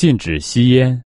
禁止吸烟。